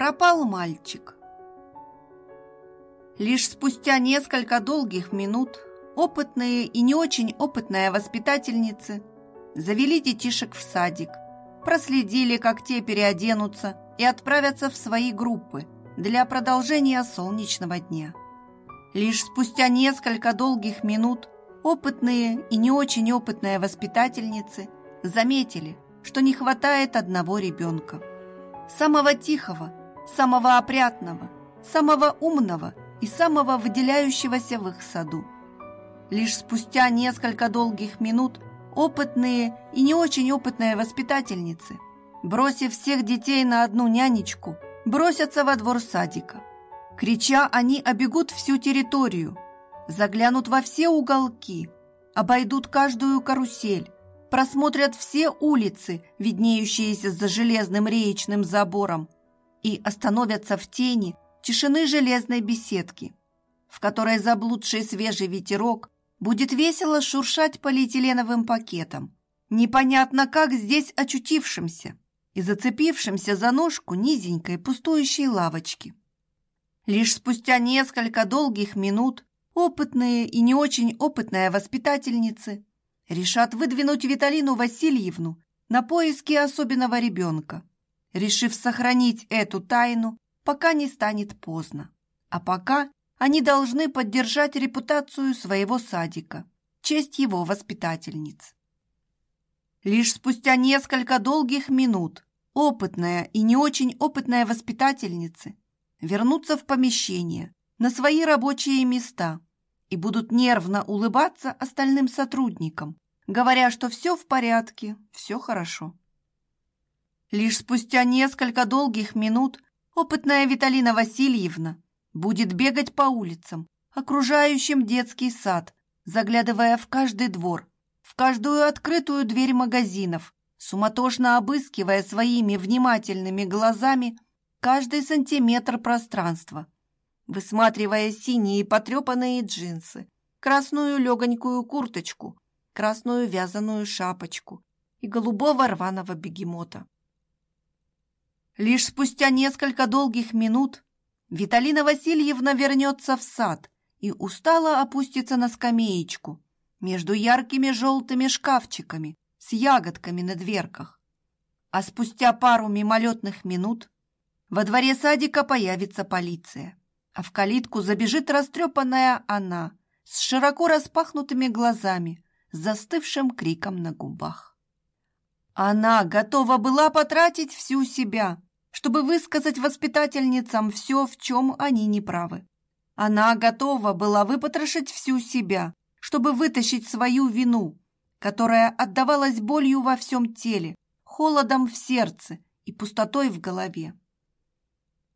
Пропал мальчик. Лишь спустя несколько долгих минут опытные и не очень опытные воспитательницы завели детишек в садик, проследили, как те переоденутся и отправятся в свои группы для продолжения солнечного дня. Лишь спустя несколько долгих минут опытные и не очень опытные воспитательницы заметили, что не хватает одного ребенка. Самого тихого, самого опрятного, самого умного и самого выделяющегося в их саду. Лишь спустя несколько долгих минут опытные и не очень опытные воспитательницы, бросив всех детей на одну нянечку, бросятся во двор садика. Крича, они обегут всю территорию, заглянут во все уголки, обойдут каждую карусель, просмотрят все улицы, виднеющиеся за железным реечным забором, и остановятся в тени тишины железной беседки, в которой заблудший свежий ветерок будет весело шуршать полиэтиленовым пакетом, непонятно как здесь очутившимся и зацепившимся за ножку низенькой пустующей лавочки. Лишь спустя несколько долгих минут опытные и не очень опытные воспитательницы решат выдвинуть Виталину Васильевну на поиски особенного ребенка, решив сохранить эту тайну, пока не станет поздно. А пока они должны поддержать репутацию своего садика, честь его воспитательниц. Лишь спустя несколько долгих минут опытная и не очень опытная воспитательницы вернутся в помещение, на свои рабочие места и будут нервно улыбаться остальным сотрудникам, говоря, что все в порядке, все хорошо. Лишь спустя несколько долгих минут опытная Виталина Васильевна будет бегать по улицам, окружающим детский сад, заглядывая в каждый двор, в каждую открытую дверь магазинов, суматошно обыскивая своими внимательными глазами каждый сантиметр пространства, высматривая синие потрепанные джинсы, красную легонькую курточку, красную вязаную шапочку и голубого рваного бегемота. Лишь спустя несколько долгих минут Виталина Васильевна вернется в сад и устало опустится на скамеечку между яркими желтыми шкафчиками с ягодками на дверках. А спустя пару мимолетных минут во дворе садика появится полиция, а в калитку забежит растрепанная она с широко распахнутыми глазами, с застывшим криком на губах. Она готова была потратить всю себя, чтобы высказать воспитательницам все, в чем они неправы. Она готова была выпотрошить всю себя, чтобы вытащить свою вину, которая отдавалась болью во всем теле, холодом в сердце и пустотой в голове.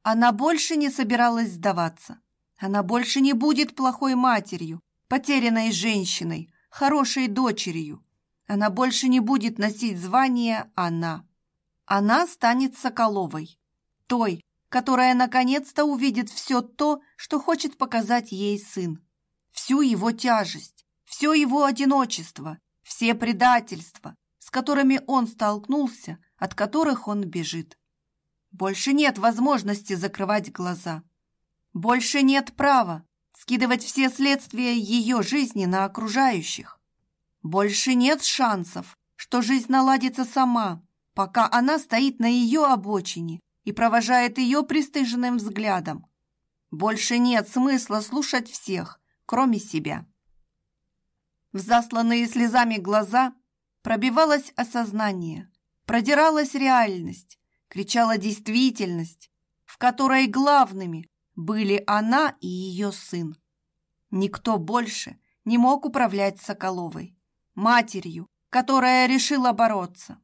Она больше не собиралась сдаваться. Она больше не будет плохой матерью, потерянной женщиной, хорошей дочерью. Она больше не будет носить звание «она». Она станет Соколовой, той, которая наконец-то увидит все то, что хочет показать ей сын. Всю его тяжесть, все его одиночество, все предательства, с которыми он столкнулся, от которых он бежит. Больше нет возможности закрывать глаза. Больше нет права скидывать все следствия ее жизни на окружающих. Больше нет шансов, что жизнь наладится сама, пока она стоит на ее обочине и провожает ее пристыженным взглядом. Больше нет смысла слушать всех, кроме себя. В засланные слезами глаза пробивалось осознание, продиралась реальность, кричала действительность, в которой главными были она и ее сын. Никто больше не мог управлять Соколовой, матерью, которая решила бороться,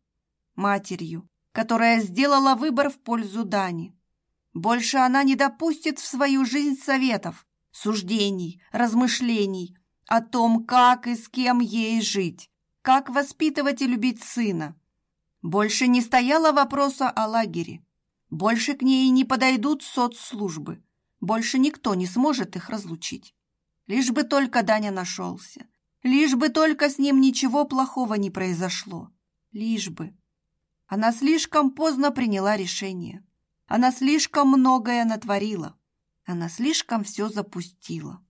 матерью, которая сделала выбор в пользу Дани. Больше она не допустит в свою жизнь советов, суждений, размышлений о том, как и с кем ей жить, как воспитывать и любить сына. Больше не стояло вопроса о лагере. Больше к ней не подойдут соцслужбы. Больше никто не сможет их разлучить. Лишь бы только Даня нашелся. Лишь бы только с ним ничего плохого не произошло. Лишь бы. Она слишком поздно приняла решение. Она слишком многое натворила. Она слишком все запустила.